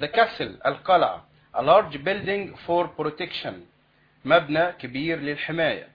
the castle القلعة a large building for protection مبنى كبير للحماية